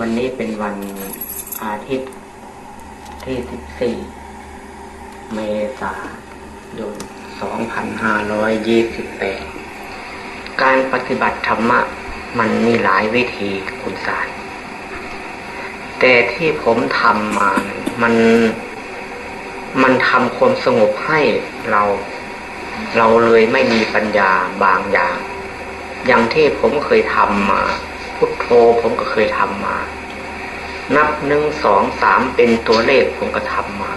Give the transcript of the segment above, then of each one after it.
วันนี้เป็นวันอาทิตย์ที่สิบสี่เมษายนสองพันห้าร้อยยี่สิบแปดการปฏิบัติธรรมะมันมีหลายวิธีคุณสาร แต่ที่ผมทำมามันมันทำความสงบให้เรา เราเลยไม่มีปัญญาบางอย่าง อย่างที่ผมเคยทำมา พุทโธผมก็เคยทำมา นับหนึ่งสองสามเป็นตัวเลขผมก็ทำมา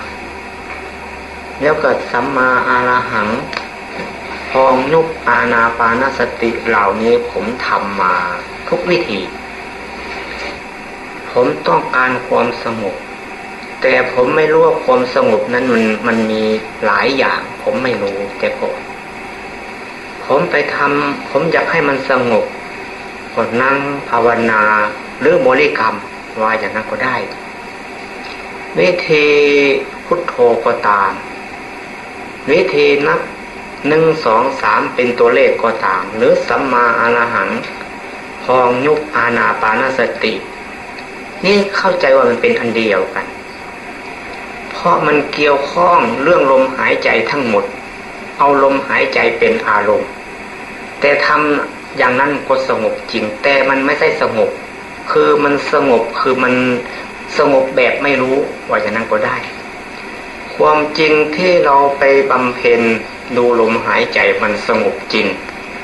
แล้วก็สัมมาอารหังพองยุบอาณาปานสติเหล่านี้ผมทำมาทุกวิธี ผมต้องการความสงบแต่ผมไม่รู้ว่าความสงบนั้นมันมันมีหลายอย่าง ผมไม่รู้แต่ก่อนผมไปทำผมอยากให้มันสงบ กดนั่งภาวนาหรือบริกรรมว่าอย่างนั้นก็ได้วิธีพุทโธก็ตาม วิธีนับหนึ่งสองสามเป็นตัวเลขก็ตาม หรือสัมมาอรหังพองยุบอาณาปานสติ นี่เข้าใจว่ามันเป็นอันเดียวกัน เพราะมันเกี่ยวข้องเรื่องลมหายใจทั้งหมด เอาลมหายใจเป็นอารมณ์ แต่ทำ อย่างนั้นก็สงบจริง แต่มันไม่ใช่สงบ คือมันสงบคือมันสงบแบบไม่รู้ว่าอย่างนั้นก็ได้ ความจริงที่เราไปบำเพ็ญดูลมหายใจมันสงบจริง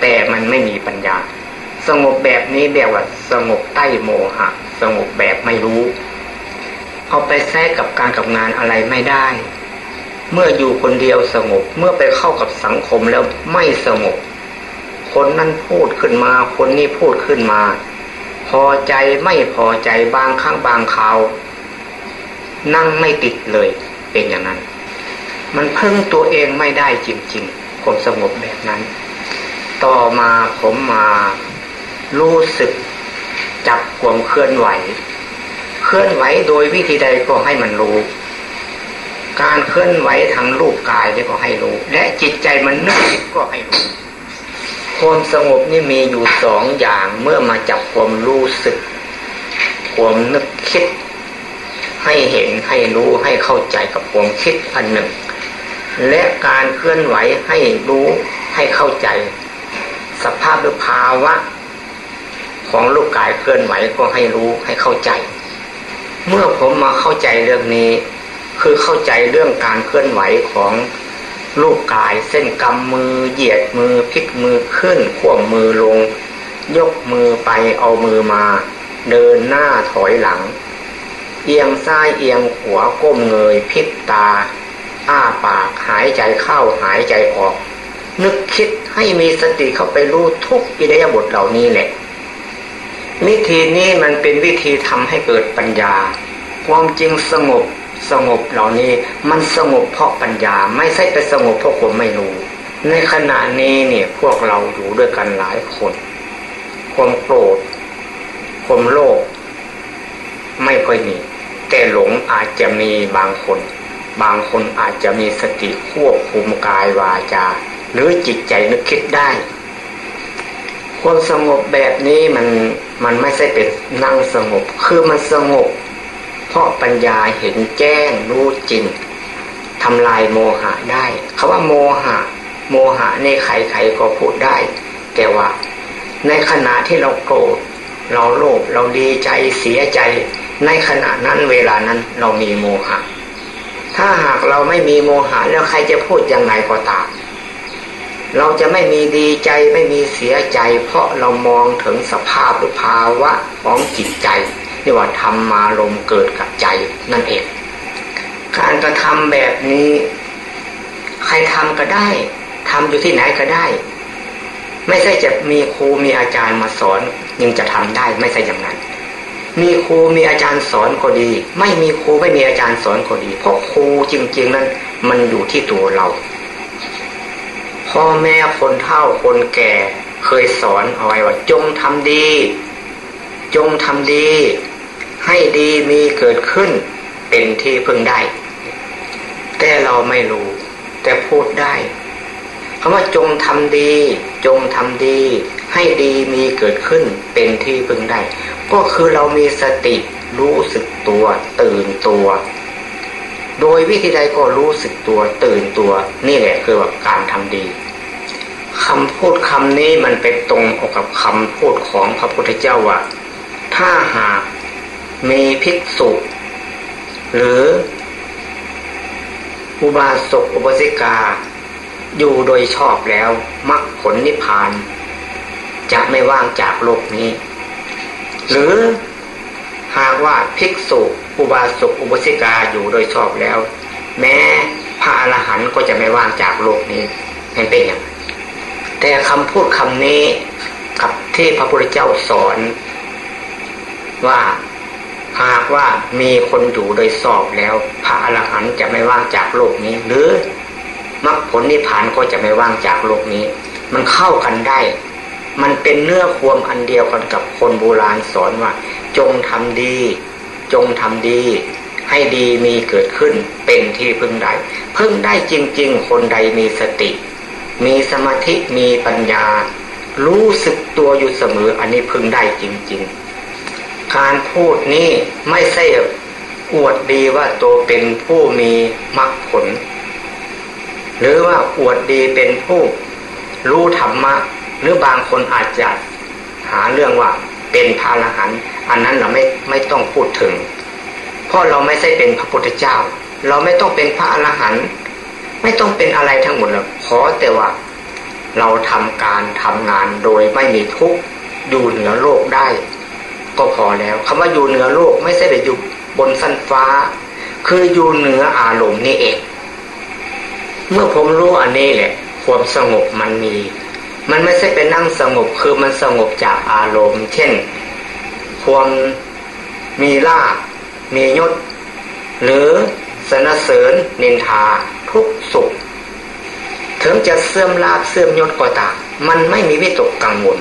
แต่มันไม่มีปัญญา สงบแบบนี้แบบว่าสงบใต้โมหะ สงบแบบไม่รู้ เอาไปแทรกกับการกับงานอะไรไม่ได้ เมื่ออยู่คนเดียวสงบเมื่อไปเข้ากับสังคมแล้วไม่สงบ คนนั้นพูดขึ้นมา คนนี้พูดขึ้นมา พอใจไม่พอใจบางครั้งบางคราว นั่งไม่ติดเลย เป็นอย่างนั้น มันพึ่งตัวเองไม่ได้จริงๆความสงบแบบนั้น ต่อมาผมมารู้สึกจับความเคลื่อนไหว เคลื่อนไหวโดยวิธีใดก็ให้มันรู้การเคลื่อนไหวทางรูปกายนี่ก็ให้รู้ และจิตใจมันนึกก็ให้รู้ ความสงบนี่มีอยู่สองอย่างเมื่อมาจับความรู้สึก ความนึกคิด ให้เห็นให้รู้ให้เข้าใจกับความคิดอันหนึ่ง และการเคลื่อนไหวให้รู้ให้เข้าใจ สภาพหรือภาวะ ของรูปกายเคลื่อนไหวก็ให้รู้ให้เข้าใจ เมื่อผมมาเข้าใจเรื่องนี้ คือเข้าใจเรื่องการเคลื่อนไหวของ รูปกายเส้นกำมือเหยียดมือพลิกมือขึ้นขวมมือลง ยกมือไปเอามือมา เดินหน้าถอยหลัง เอียงซ้ายเอียงขวาก้มเงยพิบตา อ้าปากหายใจเข้าหายใจออก นึกคิดให้มีสติเข้าไปรู้ทุกอิเดียบทเหล่านี้แหละวิธีนี้มันเป็นวิธีทำให้เกิดปัญญา ความจริงสงบ สงบเหล่านี้มันสงบเพราะปัญญา ไม่ใช่ไปสงบเพราะความไม่รู้ ในขณะนี้เนี่ยพวกเราอยู่ด้วยกันหลายคน ความโกรธความโลภไม่ค่อยมี แต่หลงอาจจะมีบางคน บางคนอาจจะมีสติควบคุมกายวาจา หรือจิตใจนึกคิดได้ความสงบแบบนี้มันมันไม่ใช่เป็นนั่งสงบ คือมันสงบ ราะปัญญาเห็นแจ้งรู้จริงทำลายโมหะได้คาว่าโมหะ โมหะในใครๆก็พูดได้ แต่ว่า ในขณะที่เราโกรธเราโลภเราดีใจเสียใจ ในขณะนั้นเวลานั้นเรามีโมหะ ถ้าหากเราไม่มีโมหะแล้วใครจะพูดยังไงก็ตามเราจะไม่มีดีใจไม่มีเสียใจ เพราะเรามองถึงสภาพหรือภาวะของจิตใจ ที่ว่าธรรมมาลมเกิดกับใจนั่นเอง การกระทำแบบนี้ ใครทำก็ได้ทำอยู่ที่ไหนก็ได้ ไม่ใช่จะมีครูมีอาจารย์มาสอนยังจะทำได้ไม่ใช่อย่างนั้นมีครูมีอาจารย์สอนก็ดี ไม่มีครูไม่มีอาจารย์สอนก็ดี เพราะครูจริง ๆ นั้น มันอยู่ที่ตัวเราพ่อแม่คนเฒ่าคนแก่เคยสอนเอาไว้ว่าจงทำดี จงทำดี ให้ดีมีเกิดขึ้นเป็นที่พึ่งได้ แต่เราไม่รู้ แต่พูดได้คำว่าจงทำดี จงทำดี ให้ดีมีเกิดขึ้นเป็นที่พึ่งได้ ก็คือเรามีสติรู้สึกตัว ตื่นตัว โดยวิธีใดก็รู้สึกตัว ตื่นตัว นี่แหละคือแบบการทำดีคำพูดคำนี้มันเป็นตรงออกกับคำพูดของพระพุทธเจ้าว่าถ้าหาก มีภิกษุ หรือ อุบาสกอุบาสิกา อยู่โดยชอบแล้วมรรคผลนิพพาน จะไม่ว่างจากโลกนี้ หรือหากว่าภิกษุอุบาสกอุบาสิกาอยู่โดยชอบแล้ว แม้พระอรหันต์ก็จะไม่ว่างจากโลกนี้เป็นเป็นอย่างแต่คำพูดคำนี้กับที่พระพุทธเจ้าสอนว่า หากว่ามีคนอยู่โดยสอบแล้ว พระอรหันต์จะไม่ว่างจากโลกนี้ หรือมรรคผลนิพพานก็จะไม่ว่างจากโลกนี้ มันเข้ากันได้ มันเป็นเนื้อควมอันเดียวกันกับคนโบราณสอนว่า จงทำดี จงทำดี ให้ดีมีเกิดขึ้นเป็นที่พึ่งได้พึ่งได้จริง ๆ คนใดมีสติ มีสมาธิมีปัญญา รู้สึกตัวอยู่เสมออันนี้พึ่งได้จริง ๆ การพูดนี้ไม่ใช่อวดดีว่าตัวเป็นผู้มีมรรคผล หรือว่าอวดดีเป็นผู้รู้ธรรมะ หรือบางคนอาจจะหาเรื่องว่าเป็นพระอรหันต์อันนั้นเราไม่ไม่ต้องพูดถึง เพราะเราไม่ใช่เป็นพระพุทธเจ้า เราไม่ต้องเป็นพระอรหันต์ไม่ต้องเป็นอะไรทั้งหมดหรอกขอแต่ว่า เราทำการทำงานโดยไม่มีทุกข์อยู่เหนือโลกได้ ก็พอแล้วคำว่าอยู่เหนือโลกไม่ใช่ไปอยู่บนสั้นฟ้า คืออยู่เหนืออารมณ์นี่เอง เมื่อผมรู้อันนี้แหละ ความสงบมันมี มันไม่ใช่เป็นนั่งสงบคือมันสงบจากอารมณ์ เช่น ความมีลาบมียศ หรือสนเสริญนินทา ทุกสุข ถึงจะเสื่อมลาบเสื่อมยศก็ตามมันไม่มีวิตกกังวล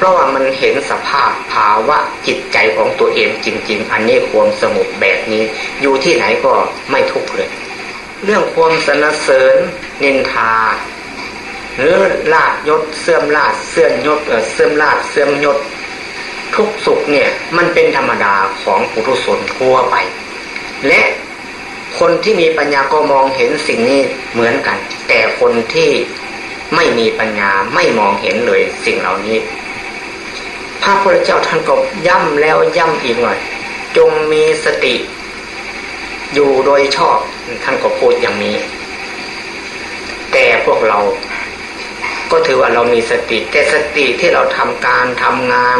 เพราะว่ามันเห็นสภาพภาวะจิตใจของตัวเองจริง ๆ อันนี้ความสงบแบบนี้ อยู่ที่ไหนก็ไม่ทุกข์เลย เรื่องความสนเสริญนินทา หรือลาดยศเสื่อมลาดเสื่อมยศเสื่อมลาดเสื่อมยศทุกสุขเนี่ยมันเป็นธรรมดาของปุถุชนทั่วไป และคนที่มีปัญญาก็มองเห็นสิ่งนี้เหมือนกัน แต่คนที่ไม่มีปัญญาไม่มองเห็นเลยสิ่งเหล่านี้ พระพุทธเจ้าท่านก็ย้ำแล้วย้ำอีกหน่อย จงมีสติ อยู่โดยชอบท่านก็พูดอย่างนี้ แต่พวกเรา ก็ถือว่าเรามีสติ แต่สติที่เราทำการทำงาน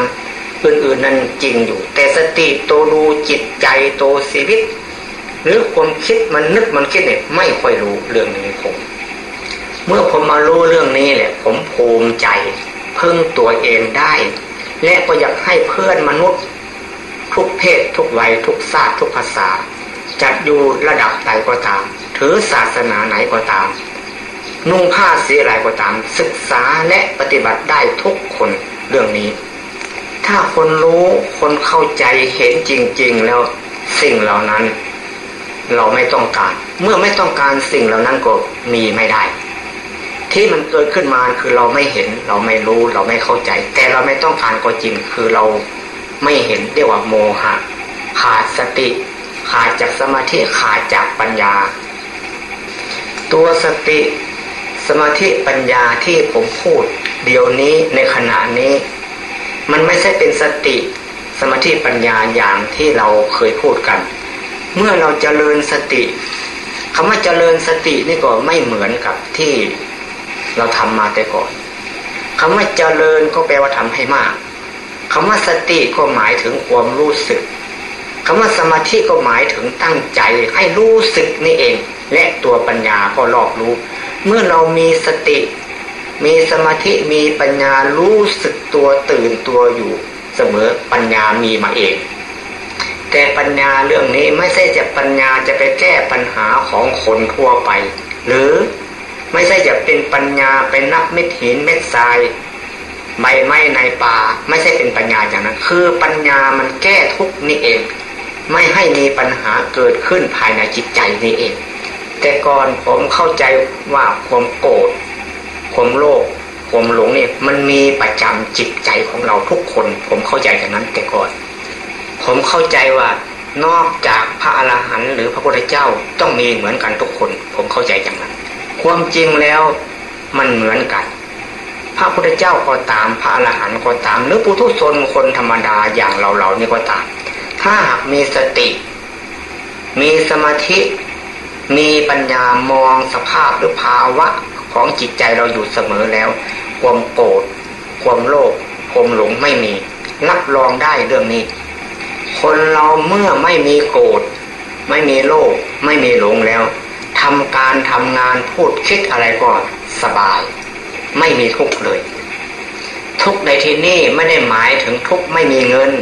อื่นๆนั้นจริงอยู่ แต่สติโตดูจิตใจโตชีวิต หรือความคิดมันนึกมันคิดเนี่ยไม่ค่อยรู้เรื่องนี้ผมเมื่อผมมารู้เรื่องนี้แหละ ผมภูมิใจพึ่งตัวเองได้ และก็อยากให้เพื่อนมนุษย์ ทุกเพศ ทุกวัยทุกศาตร์ทุกภาษาจะอยู่ระดับใดก็ตาม ถือศาสนาไหนก็ตาม นุ่งผ้าสีอะไรก็ตาม ศึกษาและปฏิบัติได้ทุกคนเรื่องนี้ ถ้าคนรู้คนเข้าใจเห็นจริง ๆ แล้วสิ่งเหล่านั้น เราไม่ต้องการ เมื่อไม่ต้องการสิ่งเหล่านั้นก็มีไม่ได้ ที่มันเกิดขึ้นมาคือเราไม่เห็น เราไม่รู้เราไม่เข้าใจ แต่เราไม่ต้องการก็จริงคือเราไม่เห็นเรียกว่าโมหะ ขาดสติ ขาดจากสมาธิขาดจากปัญญา ตัวสติสมาธิปัญญาที่ผมพูด เดี๋ยวนี้ในขณะนี้ มันไม่ใช่เป็นสติสมาธิปัญญาอย่างที่เราเคยพูดกัน เมื่อเราจเจริญสติคำว่าเจริญสตินี่ก็ไม่เหมือนกับที่ เราทำมาแต่ก่อนคำว่าเจริญก็แปลว่าทำให้มากคำว่าสติก็หมายถึงความรู้สึกคำว่าสมาธิก็หมายถึงตั้งใจให้รู้สึกนี่เอง และตัวปัญญาก็รอบรู้ เมื่อเรามีสติ มีสมาธิมีปัญญารู้สึกตัวตื่นตัวอยู่เสมอปัญญามีมาเองแต่ปัญญาเรื่องนี้ไม่ใช่จะปัญญาจะไปแก้ปัญหาของคนทั่วไป หรือ ไม่ใช่จะเป็นปัญญาเป็นนับเม็ดหินเม็ดทรายใบไม้ในป่า ไม่ใช่เป็นปัญญาอย่างนั้น คือปัญญามันแก้ทุกนี่เอง ไม่ให้มีปัญหาเกิดขึ้นภายในจิตใจนี่เอง แต่ก่อนผมเข้าใจว่าความโกรธความโลภความหลงเนี่ยมันมีประจำจิตใจของเราทุกคน ผมเข้าใจอย่างนั้นแต่ก่อน ผมเข้าใจว่านอกจากพระอรหันต์หรือพระพุทธเจ้าต้องมีเหมือนกันทุกคน ผมเข้าใจอย่างนั้น ความจริงแล้วมันเหมือนกัน พระพุทธเจ้าก็ตามพระอรหันต์ก็ตาม หรือปุถุชนคนธรรมดาอย่างเราเรานี่ก็ตาม ถ้าหากมีสติ มีสมาธิ มีปัญญามองสภาพหรือภาวะของจิตใจเราอยู่เสมอแล้ว ความโกรธความโลภความหลงไม่มีรับรองได้เรื่องนี้ คนเราเมื่อไม่มีโกรธไม่มีโลภไม่มีหลงแล้ว ทำการทำงานพูดคิดอะไรก็สบาย ไม่มีทุกข์เลย ทุกในที่นี้ไม่ได้หมายถึงทุกไม่มีเงิน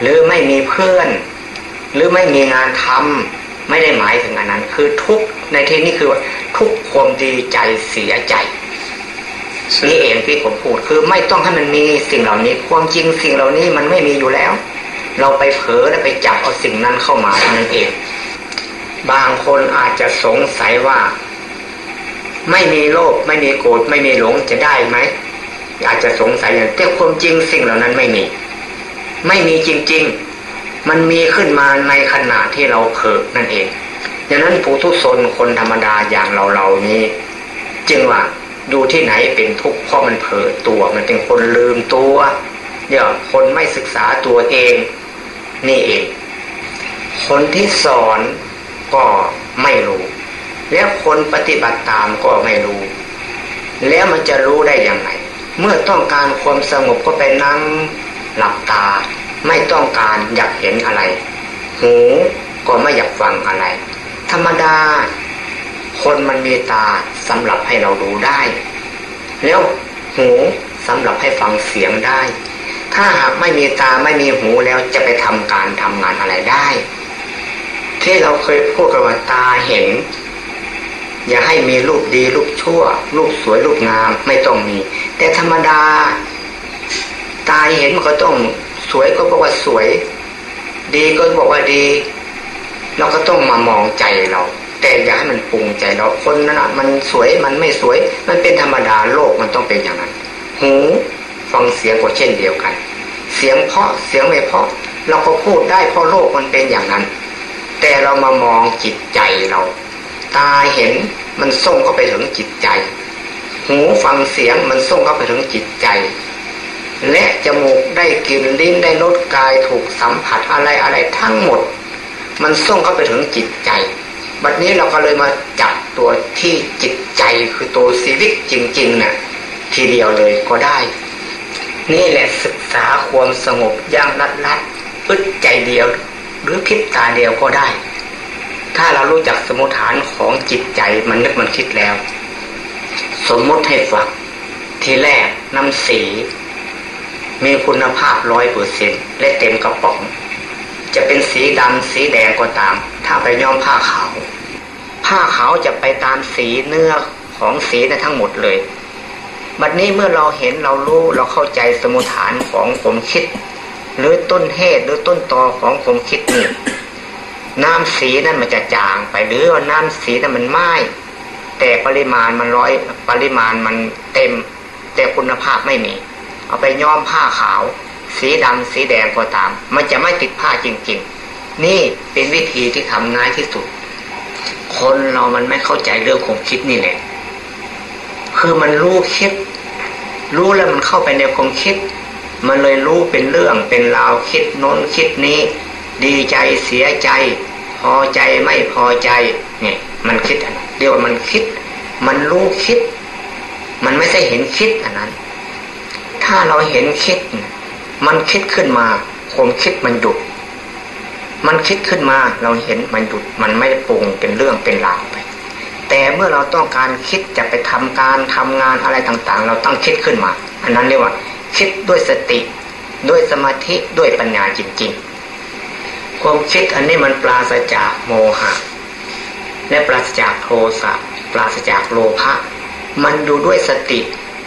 หรือไม่มีเพื่อน หรือไม่มีงานทำไม่ได้หมายถึงอันนั้น คือทุกในที่นี้คือทุกความดีใจเสียใจนี่เองที่ผมพูดคือไม่ต้องให้มันมีสิ่งเหล่านี้ ความจริงสิ่งเหล่านี้มันไม่มีอยู่แล้ว เราไปเผลอและไปจับเอาสิ่งนั้นเข้ามาเท่านั้นเอง บางคนอาจจะสงสัยว่า ไม่มีโลภไม่มีโกรธไม่มีหลงจะได้ไหมอาจจะสงสัยอย่างแต่ความจริงสิ่งเหล่านั้นไม่มี ไม่มีจริง ๆ มันมีขึ้นมาในขณะที่เราเผลอนั่นเองดังนั้นผู้ทุศนคนธรรมดาอย่างเราเรานี้ จึงว่าดูที่ไหนเป็นทุกข์เพราะมันเผลอตัวมันเป็นคนลืมตัวเนี่ยคนไม่ศึกษาตัวเอง นี่เอง คนที่สอน ก็ไม่รู้ แล้วคนปฏิบัติตามก็ไม่รู้ แล้วมันจะรู้ได้ยังไง เมื่อต้องการความสงบก็ไปนั่งหลับตา ไม่ต้องการอยากเห็นอะไร หูก็ไม่อยากฟังอะไร ธรรมดา คนมันมีตาสำหรับให้เราดูได้ แล้วหูสำหรับให้ฟังเสียงได้ ถ้าหากไม่มีตาไม่มีหูแล้วจะไปทำการทำงานอะไรได้ ที่เราเคยพูดกันว่าตาเห็น อย่าให้มีรูปดีรูปชั่ว รูปสวยรูปงามไม่ต้องมี แต่ธรรมดา ตาเห็นมันก็ต้องสวยก็บอกว่าสวย ดีก็บอกว่าดี เราก็ต้องมามองใจเรา แต่อย่าให้มันปรุงใจเราคนนั้นมันสวยมันไม่สวย มันเป็นธรรมดาโลกมันต้องเป็นอย่างนั้น หูฟังเสียงก็เช่นเดียวกัน เสียงเพาะเสียงไม่เพาะเราก็พูดได้เพราะโลกมันเป็นอย่างนั้น แต่เรามามองจิตใจเรา ตาเห็นมันส่งเข้าไปถึงจิตใจ หูฟังเสียงมันส่งเข้าไปถึงจิตใจ และจมูกได้กลิ่นลิ้นได้รสกายถูกสัมผัสอะไรอะไรทั้งหมด มันส่งเข้าไปถึงจิตใจบัดนี้เราก็เลยมาจับตัวที่จิตใจคือตัวชีวิตจริงๆนะ่ะทีเดียวเลยก็ได้ นี่แหละศึกษาความสงบย่างรัดรัดอึดใจเดียว หรือคิดตาเดียวก็ได้ ถ้าเรารู้จักสมุทฐานของจิตใจมันนึกมันคิดแล้ว สมมติให้ฟังทีแรกน้ำสี มีคุณภาพร้อยเปอร์เซ็นและเต็มกระป๋อง จะเป็นสีดำสีแดงก็ตาม ถ้าไปย้อมผ้าขาว ผ้าขาวจะไปตามสีเนื้อของสีในทั้งหมดเลยบัดนี้เมื่อเราเห็นเรารู้เราเข้าใจสมุทฐานของผมคิด หรือต้นเหตุหรือต้นตอของผมคิดนี่น้ำสีนั้นมันจะจางไปหรือว่าน้ำสีนั้นมันไหม้แต่ปริมาณมันร้อยปริมาณมันเต็ม แต่คุณภาพไม่มี เอาไปย้อมผ้าขาว สีดำสีแดงก็ตาม มันจะไม่ติดผ้าจริง ๆ นี่เป็นวิธีที่ทำง่ายที่สุด คนเรามันไม่เข้าใจเรื่องความคิดนี่แหละคือมันรู้คิด รู้แล้วมันเข้าไปในความคิด มันเลยรู้เป็นเรื่องเป็นราวคิดโน้นคิดนี้ ดีใจเสียใจ พอใจไม่พอใจเนี่ยมันคิดอันนั้นเรียกว่ามันคิด มันรู้คิด มันไม่ใช่เห็นคิดอันนั้น ถ้าเราเห็นคิด มันคิดขึ้นมาความคิดมันหยุดมันคิดขึ้นมาเราเห็นมันหยุดมันไม่ปรุงเป็นเรื่องเป็นราวไป แต่เมื่อเราต้องการคิดจะไปทำการทำงานอะไรต่างๆ เราต้องคิดขึ้นมา อันนั้นเรียกว่า คิดด้วยสติ ด้วยสมาธิด้วยปัญญาจริง ๆ ความคิดอันนี้มันปราศจากโมหะ และปราศจากโทสะปราศจากโลภะมันดูด้วยสติ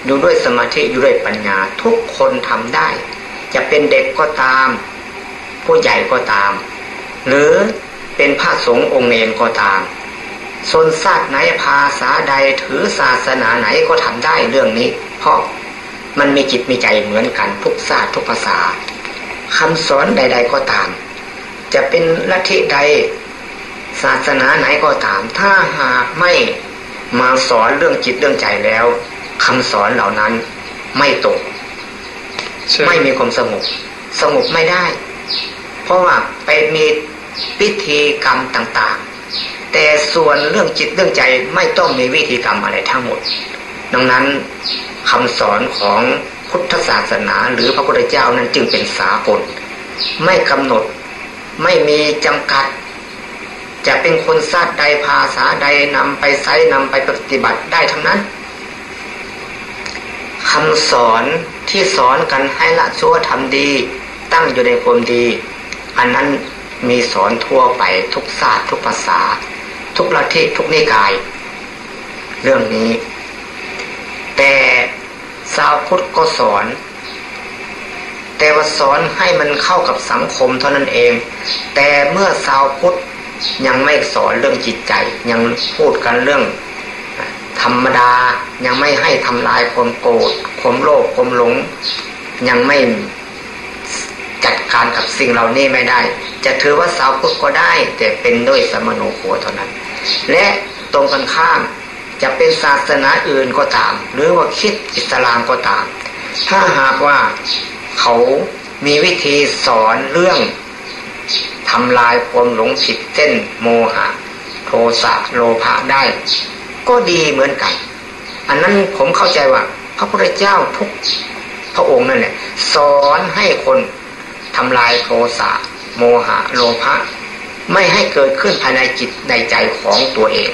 ดูด้วยสมาธิดูด้วยปัญญาทุกคนทำได้ จะเป็นเด็กก็ตาม ผู้ใหญ่ก็ตาม หรือเป็นพระสงฆ์องค์เนรก็ตามส่วนศาตร์ไหนภาษาใดถือศาสนาไหนก็ทำได้เรื่องนี้ เพราะ มันมีจิตมีใจเหมือนกันทุกศาสตร์ทุกภาษาคำสอนใด ๆ ก็ตาม จะเป็นลัทธิใดศาสนาไหนก็ตาม ถ้าหากไม่มาสอนเรื่องจิตเรื่องใจแล้วคำสอนเหล่านั้นไม่ตก ไม่มีความสงบสงบไม่ได้ เพราะว่าไปมีพิธีกรรมต่าง ๆ แต่ส่วนเรื่องจิตเรื่องใจไม่ต้องมีวิธีกรรมอะไรทั้งหมด ดังนั้นคำสอนของพุทธศาสนาหรือพระพุทธเจ้านั้นจึงเป็นสากลไม่กำหนดไม่มีจำกัด จะเป็นคนซาดใดภาษาใดนำไปใช้นำไปปฏิบัติได้ทั้งนั้นคำสอนที่สอนกันให้ละชั่วทำดี ตั้งอยู่ในความดี อันนั้นมีสอนทั่วไปทุกศาสตร์ทุกภาษา ทุกลัทธิทุกนิกาย เรื่องนี้ สาวพุทธก็สอน แต่ว่าสอนให้มันเข้ากับสังคมเท่านั้นเอง แต่เมื่อสาวพุทธยังไม่สอนเรื่องจิตใจ ยังพูดกันเรื่อง ธรรมดายังไม่ให้ทำลายความโกรธความโลภความหลง ยังไม่จัดการกับสิ่งเหล่านี้ไม่ได้ จะถือว่าสาวพุทธก็ได้ แต่เป็นด้วยสมโนโขเท่านั้น และตรงกันข้าม จะเป็นศาสนาอื่นก็ตาม หรือว่าคิดอิสลามก็ตาม ถ้าหากว่าเขามีวิธีสอนเรื่องทำลายความหลงผิดเส้นโมหะ โทสะโลภะได้ ก็ดีเหมือนกัน อันนั้นผมเข้าใจว่า พระพุทธเจ้าทุกพระองค์นั่นแหละสอนให้คนทำลายโทสะโมหะ โลภะไม่ให้เกิดขึ้นภายในจิตในใจของตัวเอง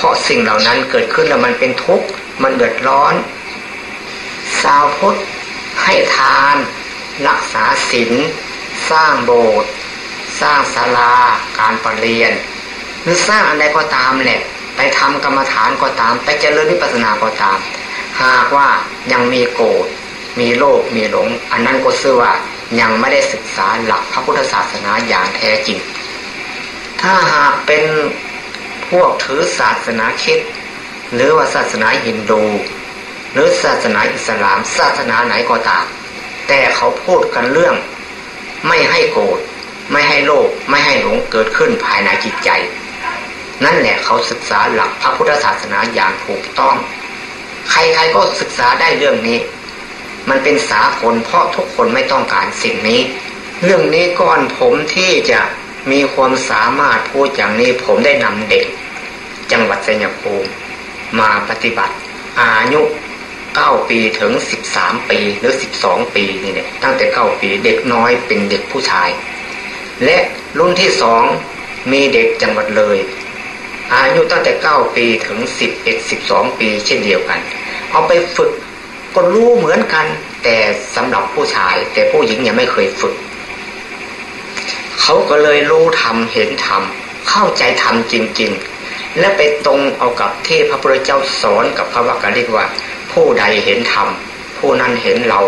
เพราะสิ่งเหล่านั้นเกิดขึ้นแล้วมันเป็นทุกข์มันเดือดร้อน สาวพุทธให้ทาน รักษาศีลสร้างโบสถ์สร้างศาลาการประเรียน หรือสร้างอะไรก็ตามแหละไปทำกรรมฐานก็ตาม ไปเจริญวิปัสสนาก็ตาม หากว่ายังมีโกรธมีโลภมีหลง อันนั้นก็ซื่อว่ายังไม่ได้ศึกษาหลักพระพุทธศาสนาอย่างแท้จริง ถ้าหากเป็น พวกถือศาสนาคิด หรือว่าศาสนาฮินดู หรือศาสนาอิสลาม ศาสนาไหนก็ตาม แต่เขาพูดกันเรื่อง ไม่ให้โกรธไม่ให้โลภไม่ให้หลงเกิดขึ้นภายในจิตใจ นั่นแหละเขาศึกษาหลักพระพุทธศาสนาอย่างถูกต้อง ใครๆก็ศึกษาได้เรื่องนี้ มันเป็นสาคนเพราะทุกคนไม่ต้องการสิ่งนี้ เรื่องนี้ก่อนผมที่จะมีความสามารถพูดอย่างนี้ผมได้นำเด็ก จังหวัดสัญภูมิมาปฏิบัติ อายุเก้าปีถึงสิบสามปีหรือสิบสองปีนี่เนี่ยตั้งแต่เก้าปีเด็กน้อยเป็นเด็กผู้ชาย และรุ่นที่สองมีเด็กจังหวัดเลย อายุตั้งแต่เก้าปีถึงสิบเอ็ดสิบสองปีเช่นเดียวกัน เอาไปฝึกก็รู้เหมือนกัน แต่สำหรับผู้ชาย แต่ผู้หญิงยังไม่เคยฝึก เขาก็เลยรู้ทำเห็นทำเข้าใจทำจริง ๆ และไปตรงเอากับที่พระพุทธเจ้าสอนกับพระวักกะลิกว่า ผู้ใดเห็นธรรมผู้นั้นเห็นเรา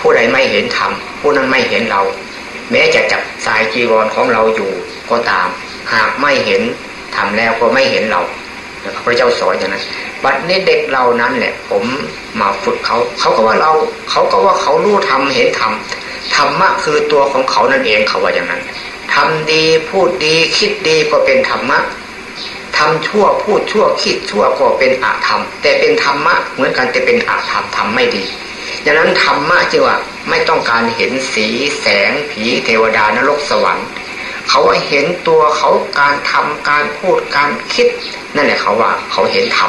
ผู้ใดไม่เห็นธรรมผู้นั้นไม่เห็นเรา แม้จะจับสายจีวรของเราอยู่ก็ตาม หากไม่เห็นทำแล้วก็ไม่เห็นเราพระพุทธเจ้าสอนอย่างนั้นบัดนี้เด็กเรานั้นแหละ ผมมาฝึกเขา เขาก็ว่าเรา เขาก็ว่าเขารู้ทำเห็นทำธรรมะคือตัวของเขานั่นเองเขาว่าอย่างนั้นทำดีพูดดีคิดดีก็เป็นธรรมะ ทำชั่วพูดชั่วคิดชั่วก็เป็นอาธรรม แต่เป็นธรรมะเหมือนกันแต่เป็นอาธรรมทำไม่ดีดังนั้นธรรมะจึงว่าไม่ต้องการเห็นสีแสงผีเทวดานรกสวรรค์เขาเห็นตัวเขาการทำการพูดการคิด นั่นแหละเขาว่าเขาเห็นท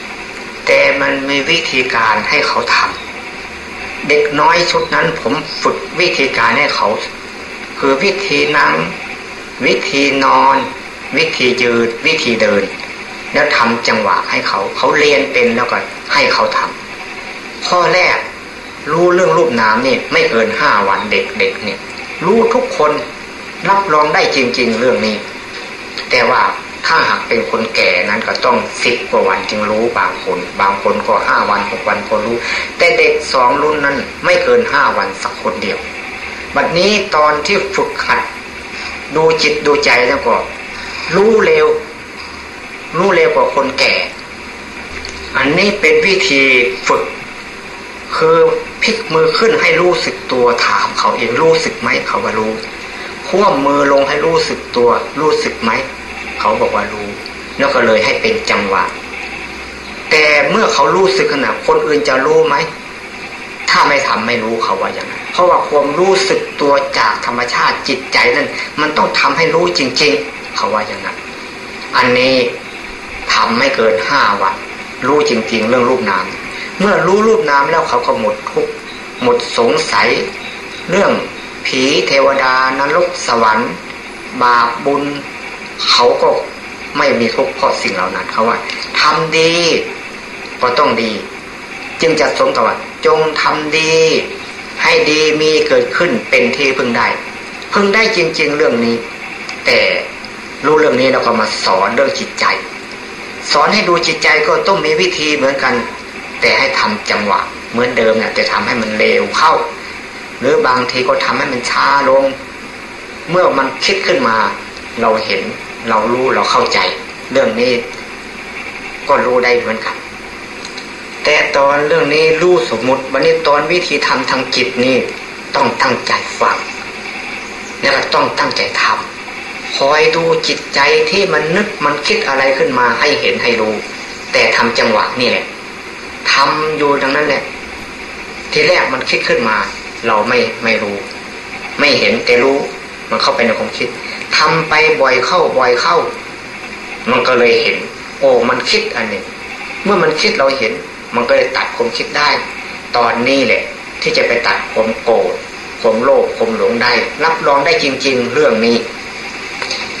ำแต่มันมีวิธีการให้เขาทำเด็กน้อยชุดนั้นผมฝึกวิธีการให้เขา คือวิธีนั่งวิธีนอน วิธียืนวิธีเดิน แล้วทำจังหวะให้เขาเขาเรียนเป็นแล้วก็ให้เขาทำข้อแรก รู้เรื่องรูปน้ำนี่ไม่เกินห้าวันเด็กๆเนี่ยรู้ทุกคนรับรองได้จริง ๆ เรื่องนี้ แต่ว่าถ้าหากเป็นคนแก่นั้นก็ต้องสิบกว่าวันจึงรู้บางคน บางคนก็ห้าวันหกวันก็รู้ แต่เด็กสองรุ่นนั้นไม่เกินห้าวันสักคนเดียว บัดนี้ตอนที่ฝึกหัด ดูจิตดูใจแล้วก็ รู้เร็ว รู้เร็วกว่าคนแก่ อันนี้เป็นวิธีฝึก คือพลิกมือขึ้นให้รู้สึกตัวถามเขาเองรู้สึกไหมเขาว่ารู้คว่ำมือลงให้รู้สึกตัว รู้สึกไหมเขาบอกว่ารู้ แล้วก็เลยให้เป็นจังหวะ แต่เมื่อเขารู้สึกขนาดคนอื่นจะรู้ไหมถ้าไม่ทำไม่รู้เขาว่าอย่างนั้นเพราะว่าความรู้สึกตัวจากธรรมชาติจิตใจนั้นมันต้องทำให้รู้จริง ๆ เขาว่าอย่างนั้น อันนี้ทำไม่เกินห้าวัน รู้จริง ๆ เรื่องรูปนาม เมื่อรู้รูปนามแล้วเขาก็หมดทุกหมดสงสัย เรื่องผีเทวดานรกสวรรค์ บาปบุญ เขาก็ไม่มีทุกข์เพราะสิ่งเหล่านั้นเขาว่าทำดีก็ต้องดี จึงจะสมกับว่าจงทำดี ให้ดีมีเกิดขึ้นเป็นที่พึงได้ พึงได้จริง ๆ เรื่องนี้ แต่ รู้เรื่องนี้เราก็มาสอนเรื่องจิตใจ สอนให้ดูจิตใจก็ต้องมีวิธีเหมือนกัน แต่ให้ทำจังหวะ เหมือนเดิมเนี่ยจะทำให้มันเร็วเข้า หรือบางทีก็ทำให้มันช้าลง เมื่อมันคิดขึ้นมา เราเห็นเรารู้เราเข้าใจ เรื่องนี้ ก็รู้ได้เหมือนกัน แต่ตอนเรื่องนี้รู้สมมติวันนี้ตอนวิธีทำทางจิตนี่ต้องตั้งใจฟังแล้วก็ต้องตั้งใจทำ คอยดูจิตใจที่มันนึกมันคิดอะไรขึ้นมาให้เห็นให้รู้ แต่ทำจังหวะนี่แหละทำอยู่ดังนั้นแหละ ทีแรกมันคิดขึ้นมา เราไม่ไม่รู้ ไม่เห็นแต่รู้มันเข้าไปในความคิดทำไปบ่อยเข้าบ่อยเข้า มันก็เลยเห็น โอ้มันคิดอันนี้เมื่อมันคิดเราเห็น มันก็เลยตัดความคิดได้ ตอนนี้แหละ ที่จะไปตัดความโกรธความโลภความหลงได้ รับรองได้จริง ๆ เรื่องนี้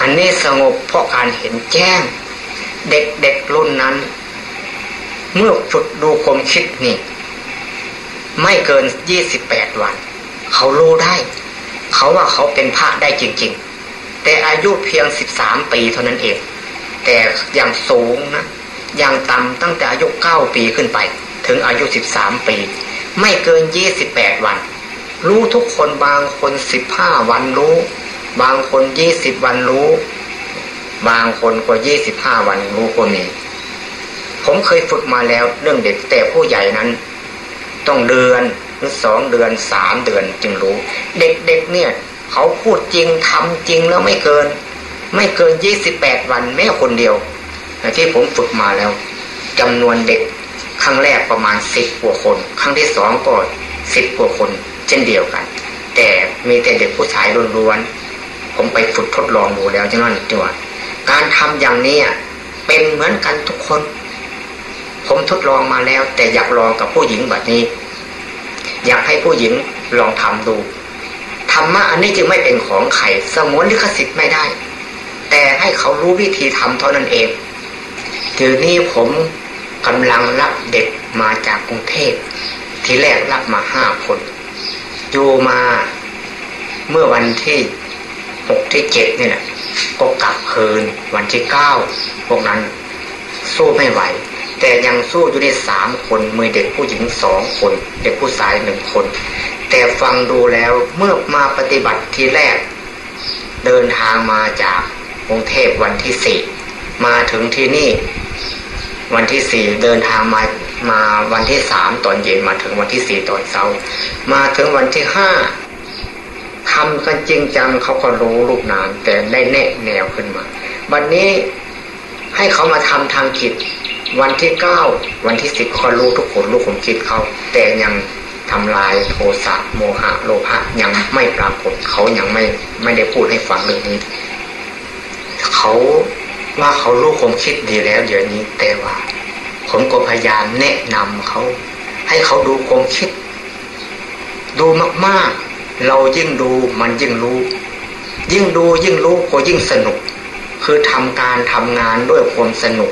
อันนี้สงบเพราะการเห็นแจ้ง เด็กๆรุ่นนั้น เมื่อฝึกดูความคิดนี่ ไม่เกินยี่สิบแปดวัน เขารู้ได้ เขาว่าเขาเป็นพระได้จริง ๆ แต่อายุเพียงสิบสามปีเท่านั้นเอง แต่อย่างสูงนะอย่างต่ำตั้งแต่อายุเก้าปีขึ้นไป ถึงอายุสิบสามปี ไม่เกินยี่สิบแปดวัน รู้ทุกคนบางคนสิบห้าวันรู้ บางคนยี่สิบวันรู้ บางคนกว่ายี่สิบห้าวันรู้ก็มีผมเคยฝึกมาแล้วเรื่องเด็กแต่ผู้ใหญ่นั้น ต้องเดือนหรือสองเดือนสามเดือนจึงรู้ เด็กๆเนี่ย เขาพูดจริงทำจริงแล้วไม่เกิน ไม่เกินยี่สิบแปดวันแม้คนเดียวที่ผมฝึกมาแล้วจำนวนเด็กครั้งแรกประมาณสิบกว่าคน ครั้งที่สองก็สิบกว่าคน เช่นเดียวกัน แต่มีแต่เด็กผู้ชายล้วนๆ ผมไปฝึกทดลองดูแล้วจังนั้นจัวการทำอย่างนี้เป็นเหมือนกันทุกคน ผมทดลองมาแล้ว แต่อยากลองกับผู้หญิงแบบนี้ อยากให้ผู้หญิงลองทำดูธรรมะอันนี้จึงไม่เป็นของใครสมวนลิขสิทธิ์ไม่ได้ แต่ให้เขารู้วิธีทำเท่านั้นเองทีนี้ผมกำลังรับเด็กมาจากกรุงเทพทีแรกรับมาห้าคนอยู่มาเมื่อวันที่ หกที่เจ็ดนี่แหละก็กลับคืนวันที่เก้าพวกนั้น สู้ไม่ไหว แต่ยังสู้อยู่ได้สามคนมือเด็กผู้หญิงสองคน เด็กผู้ชายหนึ่งคน แต่ฟังดูแล้วเมื่อมาปฏิบัติทีแรก เดินทางมาจากกรุงเทพวันที่สี่มาถึงที่นี่ วันที่สี่เดินทางมามาวันที่สามตอนเย็นมาถึงวันที่สี่ตอนเช้า มาถึงวันที่ห้า ทำกันจริงจังเขาก็รู้รูปนาม แต่ได้แนะแนวขึ้นมา วันนี้ให้เขามาทำทางคิดวันที่เก้าวันที่สิบเขารู้ทุกคนรู้ผมคิดเขา แต่ยังทำลายโทสะโมหะโลภะยังไม่ปรากฏเขายังไม่ไม่ได้พูดให้ฟังเรื่องนี้เขาว่าเขารู้ความคิดดีแล้วเดี๋ยวนี้แต่ว่าผมก็พยายามแนะนำเขา ให้เขาดูความคิด ดูมากๆ เรายิ่งดูมันยิ่งรู้ ยิ่งดูยิ่งรู้ก็ยิ่งสนุก คือทำการทำงานด้วยความสนุก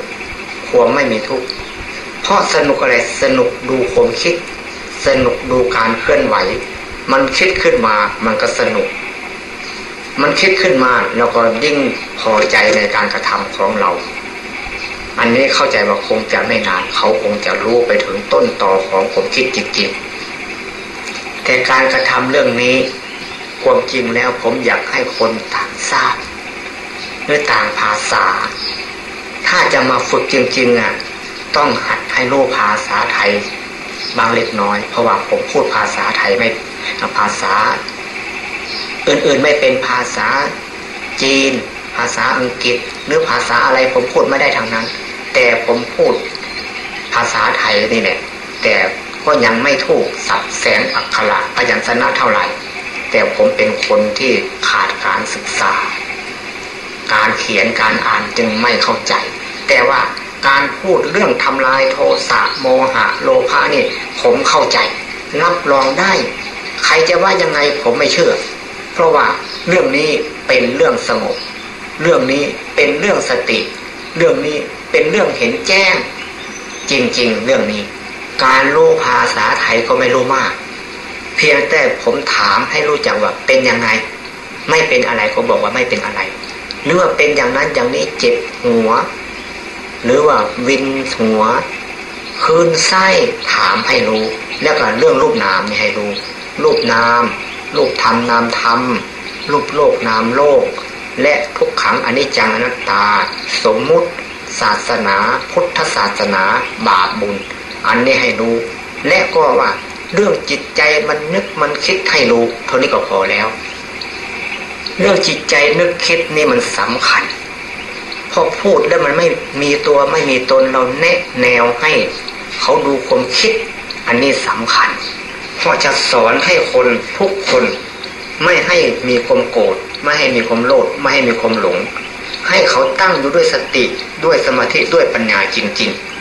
ความไม่มีทุกข์เพราะสนุกอะไรสนุกดูความคิด สนุกดูการเคลื่อนไหว มันคิดขึ้นมามันก็สนุก มันคิดขึ้นมาแล้วก็ยิ่งพอใจในการกระทำของเรา อันนี้เข้าใจว่าคงจะไม่นานเขาคงจะรู้ไปถึงต้นต่อของผมคิดจริงๆ แต่การกระทำเรื่องนี้ความจริงแล้วผมอยากให้คนต่างทราบด้วยต่างภาษา ถ้าจะมาฝึกจริง ๆอะต้องหัดให้รู้ภาษาไทยบางเล็กน้อย เพราะว่าผมพูดภาษาไทยไม่ภาษา อื่นๆไม่เป็นภาษาจีน ภาษาอังกฤษ หรือภาษาอะไรผมพูดไม่ได้ทางนั้น แต่ผมพูดภาษาไทยนี่แหละแต่ ก็ยังไม่ถูกสับแสงอักขระพยัญชนะเท่าไหร่ แต่ผมเป็นคนที่ขาดการศึกษา การเขียนการอ่านจึงไม่เข้าใจ แต่ว่าการพูดเรื่องทำลายโทสะโมหะโลภะนี่ ผมเข้าใจ รับรองได้ ใครจะว่ายังไงผมไม่เชื่อ เพราะว่าเรื่องนี้เป็นเรื่องสงบ เรื่องนี้เป็นเรื่องสติ เรื่องนี้เป็นเรื่องเห็นแจ้ง จริง ๆ เรื่องนี้ การรู้ภาษาไทยก็ไม่รู้มาก เพียงแต่ผมถามให้รู้จักว่าเป็นยังไง ไม่เป็นอะไรก็บอกว่าไม่เป็นอะไร หรือว่าเป็นอย่างนั้นอย่างนี้เจ็บหัว หรือว่าวินหัวคืนไส้ถามให้รู้ แล้วก็เรื่องรูปนามนี่ให้รู้ รูปนามรูปธรรมนามธรรมรูปโลกนามโลก และทุกขังอนิจจังอนัตตา สมมุติ ศาสนา พุทธศาสนา บาปบุญ อันนี้ให้รู้ และก็ว่าเรื่องจิตใจมันนึกมันคิดให้รู้เท่านี้ก็พอแล้ว เรื่องจิตใจนึกคิดนี่มันสำคัญพอพูดแล้วมันไม่มีตัวไม่มีตนเราแนะแนวให้เขาดูความคิด อันนี้สำคัญเพราะจะสอนให้คนทุกคนไม่ให้มีความโกรธไม่ให้มีความโลภไม่ให้มีความหลง ให้เขาตั้งอยู่ด้วยสติด้วยสมาธิด้วยปัญญาจริง ๆ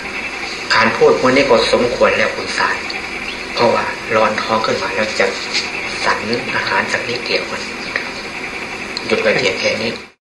การพูดวันนี้ก็สมควรแล้วคุณสาย เพราะว่าร้อนท้องขึ้นมาแล้วจะสั่นอาหารสักนิดเดียวมันหยุดไปเพียงแค่นี้